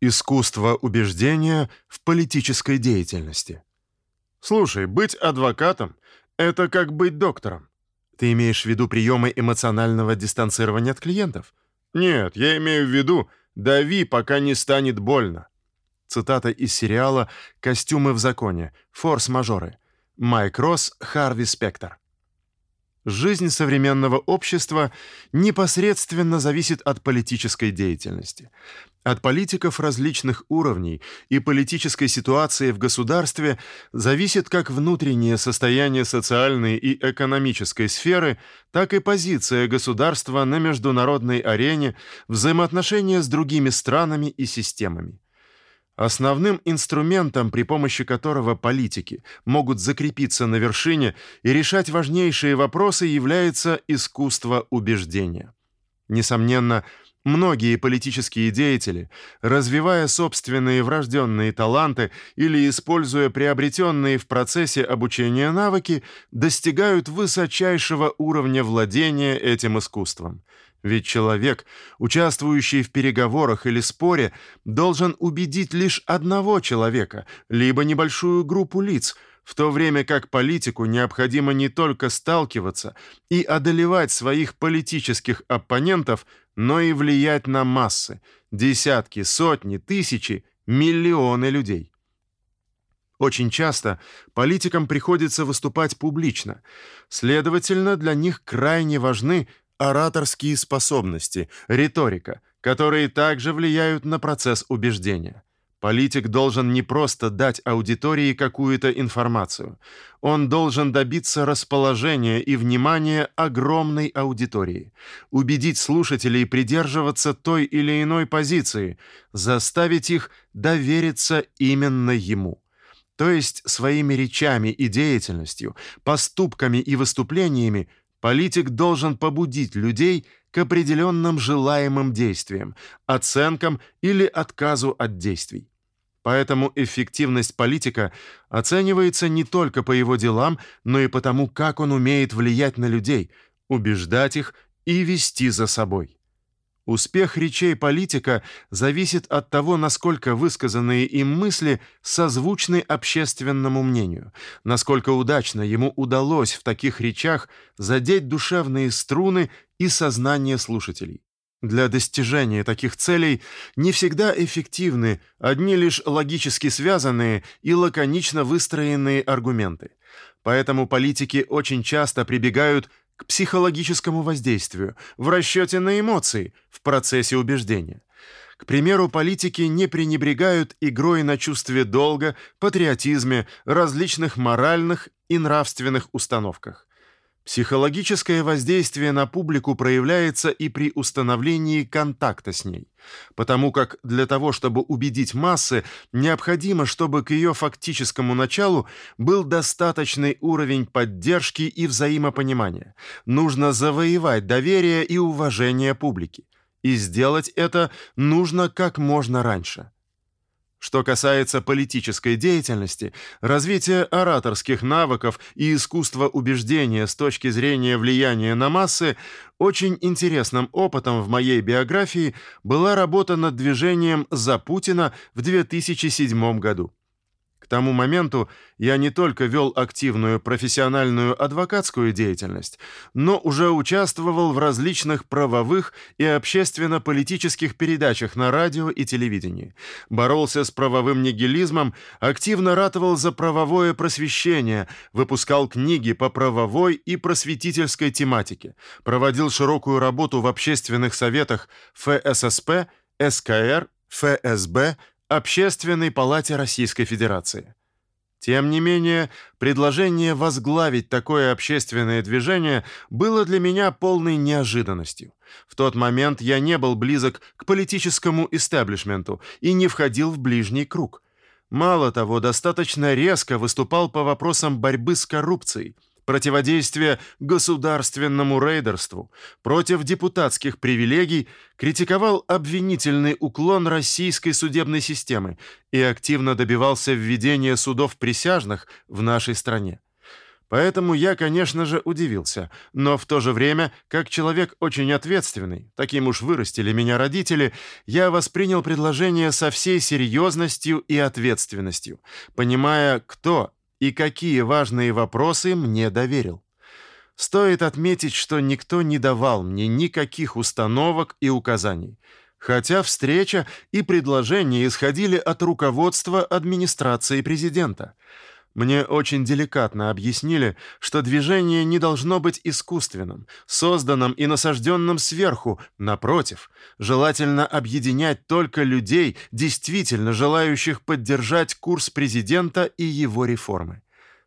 Искусство убеждения в политической деятельности. Слушай, быть адвокатом это как быть доктором. Ты имеешь в виду приемы эмоционального дистанцирования от клиентов? Нет, я имею в виду дави, пока не станет больно. Цитата из сериала Костюмы в законе. Форс-мажоры. Майк Росс, Харви Спектр. Жизнь современного общества непосредственно зависит от политической деятельности. От политиков различных уровней и политической ситуации в государстве зависит как внутреннее состояние социальной и экономической сферы, так и позиция государства на международной арене, взаимоотношения с другими странами и системами. Основным инструментом, при помощи которого политики могут закрепиться на вершине и решать важнейшие вопросы, является искусство убеждения. Несомненно, многие политические деятели, развивая собственные врожденные таланты или используя приобретенные в процессе обучения навыки, достигают высочайшего уровня владения этим искусством. Ведь человек, участвующий в переговорах или споре, должен убедить лишь одного человека, либо небольшую группу лиц, в то время как политику необходимо не только сталкиваться и одолевать своих политических оппонентов, но и влиять на массы, десятки, сотни, тысячи, миллионы людей. Очень часто политикам приходится выступать публично. Следовательно, для них крайне важны ораторские способности, риторика, которые также влияют на процесс убеждения. Политик должен не просто дать аудитории какую-то информацию. Он должен добиться расположения и внимания огромной аудитории, убедить слушателей придерживаться той или иной позиции, заставить их довериться именно ему. То есть своими речами и деятельностью, поступками и выступлениями Политик должен побудить людей к определенным желаемым действиям, оценкам или отказу от действий. Поэтому эффективность политика оценивается не только по его делам, но и по тому, как он умеет влиять на людей, убеждать их и вести за собой. Успех речей политика зависит от того, насколько высказанные им мысли созвучны общественному мнению, насколько удачно ему удалось в таких речах задеть душевные струны и сознание слушателей. Для достижения таких целей не всегда эффективны одни лишь логически связанные и лаконично выстроенные аргументы. Поэтому политики очень часто прибегают к психологическому воздействию, в расчете на эмоции в процессе убеждения. К примеру, политики не пренебрегают игрой на чувстве долга, патриотизме, различных моральных и нравственных установках. Психологическое воздействие на публику проявляется и при установлении контакта с ней, потому как для того, чтобы убедить массы, необходимо, чтобы к ее фактическому началу был достаточный уровень поддержки и взаимопонимания. Нужно завоевать доверие и уважение публики, и сделать это нужно как можно раньше. Что касается политической деятельности, развития ораторских навыков и искусства убеждения с точки зрения влияния на массы, очень интересным опытом в моей биографии была работа над движением «За Путина» в 2007 году. Тому моменту я не только вел активную профессиональную адвокатскую деятельность, но уже участвовал в различных правовых и общественно-политических передачах на радио и телевидении. Боролся с правовым нигилизмом, активно ратовал за правовое просвещение, выпускал книги по правовой и просветительской тематике, проводил широкую работу в общественных советах ФССП, СКР, ФСБ, Общественной палате Российской Федерации. Тем не менее, предложение возглавить такое общественное движение было для меня полной неожиданностью. В тот момент я не был близок к политическому истеблишменту и не входил в ближний круг. Мало того, достаточно резко выступал по вопросам борьбы с коррупцией – противодействия государственному рейдерству, против депутатских привилегий, критиковал обвинительный уклон российской судебной системы и активно добивался введения судов присяжных в нашей стране. Поэтому я, конечно же, удивился, но в то же время, как человек очень ответственный, таким уж вырастили меня родители, я воспринял предложение со всей серьезностью и ответственностью, понимая, кто и какие важные вопросы мне доверил. Стоит отметить, что никто не давал мне никаких установок и указаний, хотя встреча и предложения исходили от руководства администрации президента – мне очень деликатно объяснили, что движение не должно быть искусственным, созданным и насажденным сверху, напротив, желательно объединять только людей, действительно желающих поддержать курс президента и его реформы.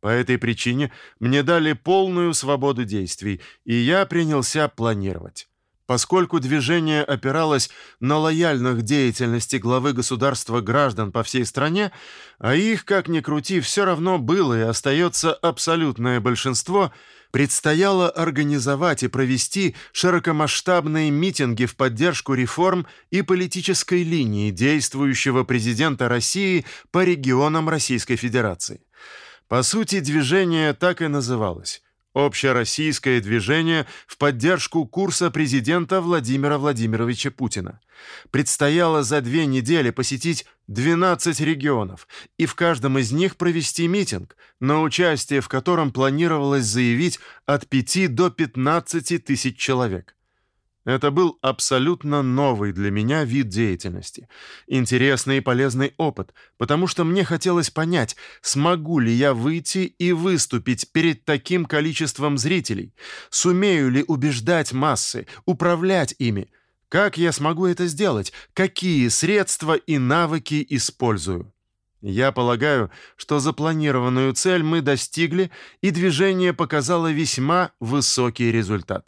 По этой причине мне дали полную свободу действий, и я принялся планировать. Поскольку движение опиралось на лояльных деятельности главы государства граждан по всей стране, а их, как ни крути, все равно было и остается абсолютное большинство, предстояло организовать и провести широкомасштабные митинги в поддержку реформ и политической линии действующего президента России по регионам Российской Федерации. По сути, движение так и называлось Общероссийское движение в поддержку курса президента Владимира Владимировича Путина. Предстояло за две недели посетить 12 регионов и в каждом из них провести митинг, на участие в котором планировалось заявить от 5 до 15 тысяч человек. Это был абсолютно новый для меня вид деятельности. Интересный и полезный опыт, потому что мне хотелось понять, смогу ли я выйти и выступить перед таким количеством зрителей, сумею ли убеждать массы, управлять ими, как я смогу это сделать, какие средства и навыки использую. Я полагаю, что запланированную цель мы достигли, и движение показало весьма высокий результат.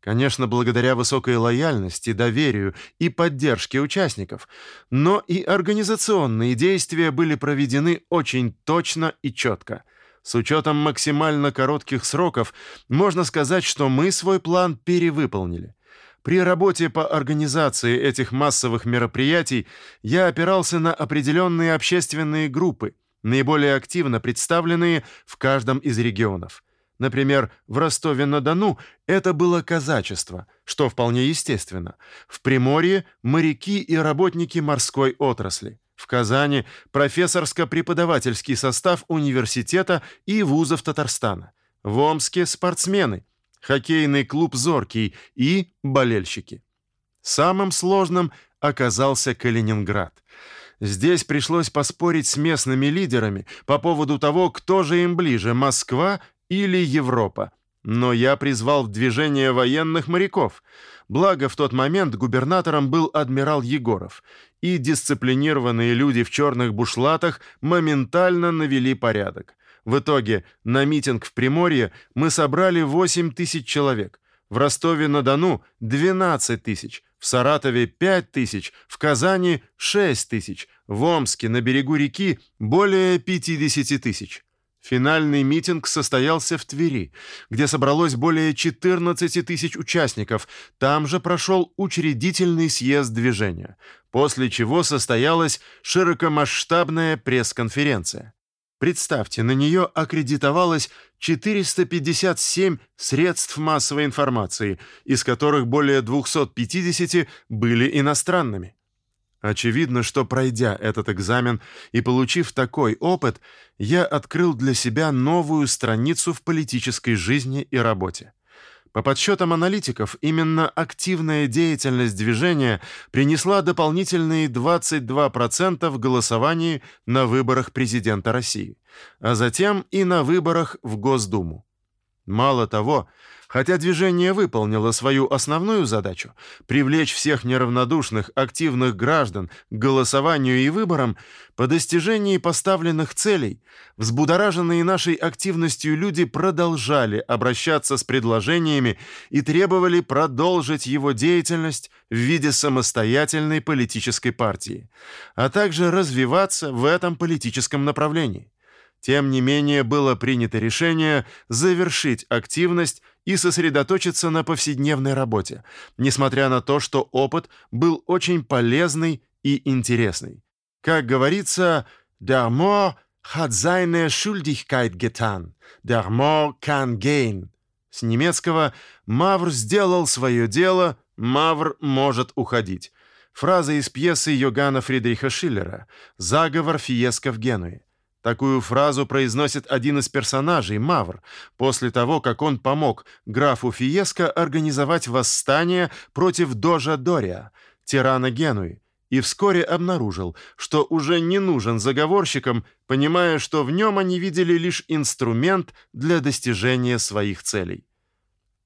Конечно, благодаря высокой лояльности, доверию и поддержке участников, но и организационные действия были проведены очень точно и четко. С учетом максимально коротких сроков, можно сказать, что мы свой план перевыполнили. При работе по организации этих массовых мероприятий я опирался на определенные общественные группы, наиболее активно представленные в каждом из регионов – Например, в Ростове-на-Дону это было казачество, что вполне естественно. В Приморье – моряки и работники морской отрасли. В Казани – профессорско-преподавательский состав университета и вузов Татарстана. В Омске – спортсмены, хоккейный клуб «Зоркий» и болельщики. Самым сложным оказался Калининград. Здесь пришлось поспорить с местными лидерами по поводу того, кто же им ближе – Москва или Европа. Но я призвал в движение военных моряков. Благо, в тот момент губернатором был адмирал Егоров, и дисциплинированные люди в черных бушлатах моментально навели порядок. В итоге на митинг в Приморье мы собрали 8 тысяч человек, в Ростове-на-Дону – 12 тысяч, в Саратове – 5 тысяч, в Казани – 6 тысяч, в Омске на берегу реки – более 50 тысяч. Финальный митинг состоялся в Твери, где собралось более 14 тысяч участников. Там же прошел учредительный съезд движения, после чего состоялась широкомасштабная пресс-конференция. Представьте, на нее аккредитовалось 457 средств массовой информации, из которых более 250 были иностранными. Очевидно, что пройдя этот экзамен и получив такой опыт, я открыл для себя новую страницу в политической жизни и работе. По подсчетам аналитиков, именно активная деятельность движения принесла дополнительные 22% в голосовании на выборах президента России, а затем и на выборах в Госдуму. Мало того, Хотя движение выполнило свою основную задачу привлечь всех неравнодушных, активных граждан к голосованию и выборам, по достижении поставленных целей взбудораженные нашей активностью люди продолжали обращаться с предложениями и требовали продолжить его деятельность в виде самостоятельной политической партии, а также развиваться в этом политическом направлении. Тем не менее, было принято решение завершить активность и сосредоточиться на повседневной работе, несмотря на то, что опыт был очень полезный и интересный. Как говорится, «Der mort hat seine Schuldigkeit getan, der Moor kann gehen. С немецкого «Мавр сделал свое дело, Мавр может уходить». Фраза из пьесы Йоганна Фридриха Шиллера «Заговор Фиеско в Генуе». Такую фразу произносит один из персонажей, Мавр, после того, как он помог графу Фиеско организовать восстание против Дожа Дория, тирана Генуи, и вскоре обнаружил, что уже не нужен заговорщикам, понимая, что в нем они видели лишь инструмент для достижения своих целей.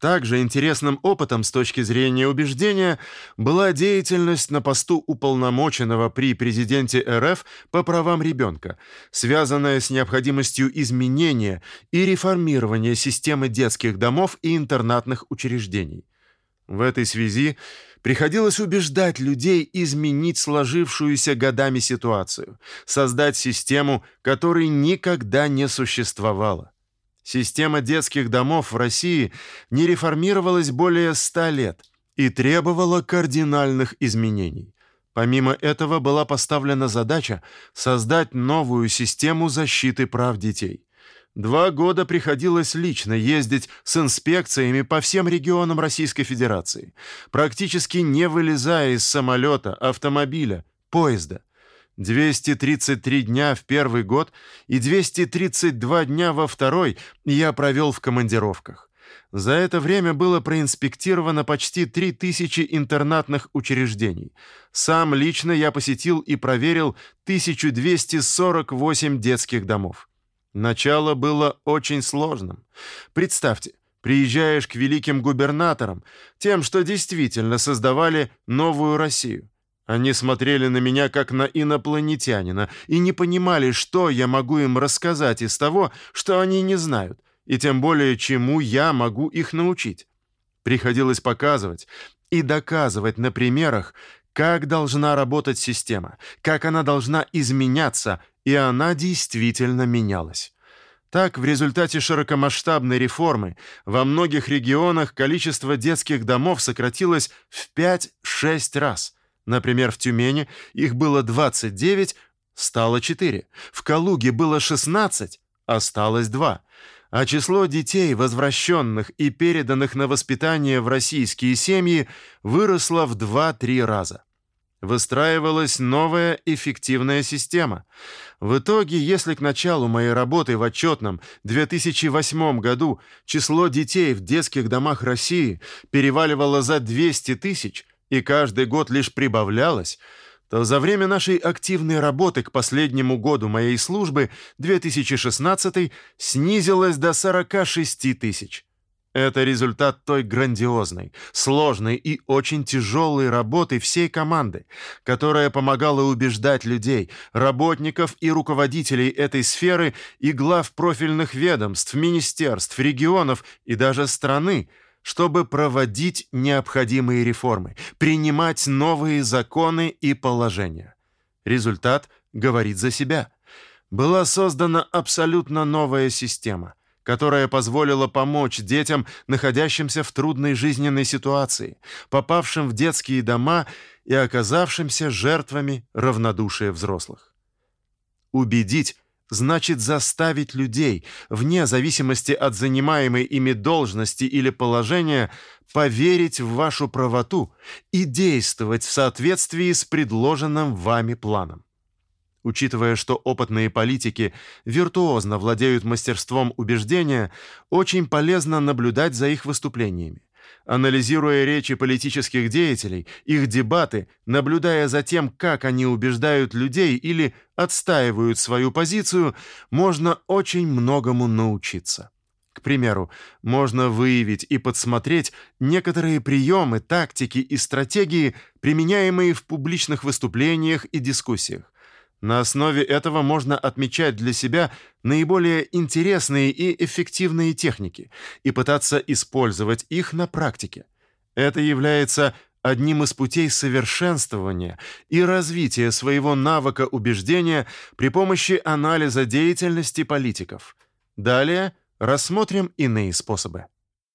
Также интересным опытом с точки зрения убеждения была деятельность на посту уполномоченного при президенте РФ по правам ребенка, связанная с необходимостью изменения и реформирования системы детских домов и интернатных учреждений. В этой связи приходилось убеждать людей изменить сложившуюся годами ситуацию, создать систему, которой никогда не существовало. Система детских домов в России не реформировалась более ста лет и требовала кардинальных изменений. Помимо этого была поставлена задача создать новую систему защиты прав детей. Два года приходилось лично ездить с инспекциями по всем регионам Российской Федерации, практически не вылезая из самолета, автомобиля, поезда. 233 дня в первый год и 232 дня во второй я провел в командировках. За это время было проинспектировано почти 3000 интернатных учреждений. Сам лично я посетил и проверил 1248 детских домов. Начало было очень сложным. Представьте, приезжаешь к великим губернаторам, тем, что действительно создавали новую Россию. Они смотрели на меня как на инопланетянина и не понимали, что я могу им рассказать из того, что они не знают, и тем более чему я могу их научить. Приходилось показывать и доказывать на примерах, как должна работать система, как она должна изменяться и она действительно менялась. Так, в результате широкомасштабной реформы во многих регионах количество детских домов сократилось в 5-6 раз. Например, в Тюмени их было 29, стало 4. В Калуге было 16, осталось 2. А число детей, возвращенных и переданных на воспитание в российские семьи, выросло в 2-3 раза выстраивалась новая эффективная система. В итоге, если к началу моей работы в отчетном 2008 году число детей в детских домах России переваливало за 200 тысяч и каждый год лишь прибавлялось, то за время нашей активной работы к последнему году моей службы, 2016, снизилось до 46 тысяч. Это результат той грандиозной, сложной и очень тяжелой работы всей команды, которая помогала убеждать людей, работников и руководителей этой сферы и глав профильных ведомств, министерств, регионов и даже страны, чтобы проводить необходимые реформы, принимать новые законы и положения. Результат говорит за себя. Была создана абсолютно новая система – которая позволила помочь детям, находящимся в трудной жизненной ситуации, попавшим в детские дома и оказавшимся жертвами равнодушия взрослых. Убедить значит заставить людей, вне зависимости от занимаемой ими должности или положения, поверить в вашу правоту и действовать в соответствии с предложенным вами планом. Учитывая, что опытные политики виртуозно владеют мастерством убеждения, очень полезно наблюдать за их выступлениями. Анализируя речи политических деятелей, их дебаты, наблюдая за тем, как они убеждают людей или отстаивают свою позицию, можно очень многому научиться. К примеру, можно выявить и подсмотреть некоторые приемы, тактики и стратегии, применяемые в публичных выступлениях и дискуссиях. На основе этого можно отмечать для себя наиболее интересные и эффективные техники и пытаться использовать их на практике. Это является одним из путей совершенствования и развития своего навыка убеждения при помощи анализа деятельности политиков. Далее рассмотрим иные способы.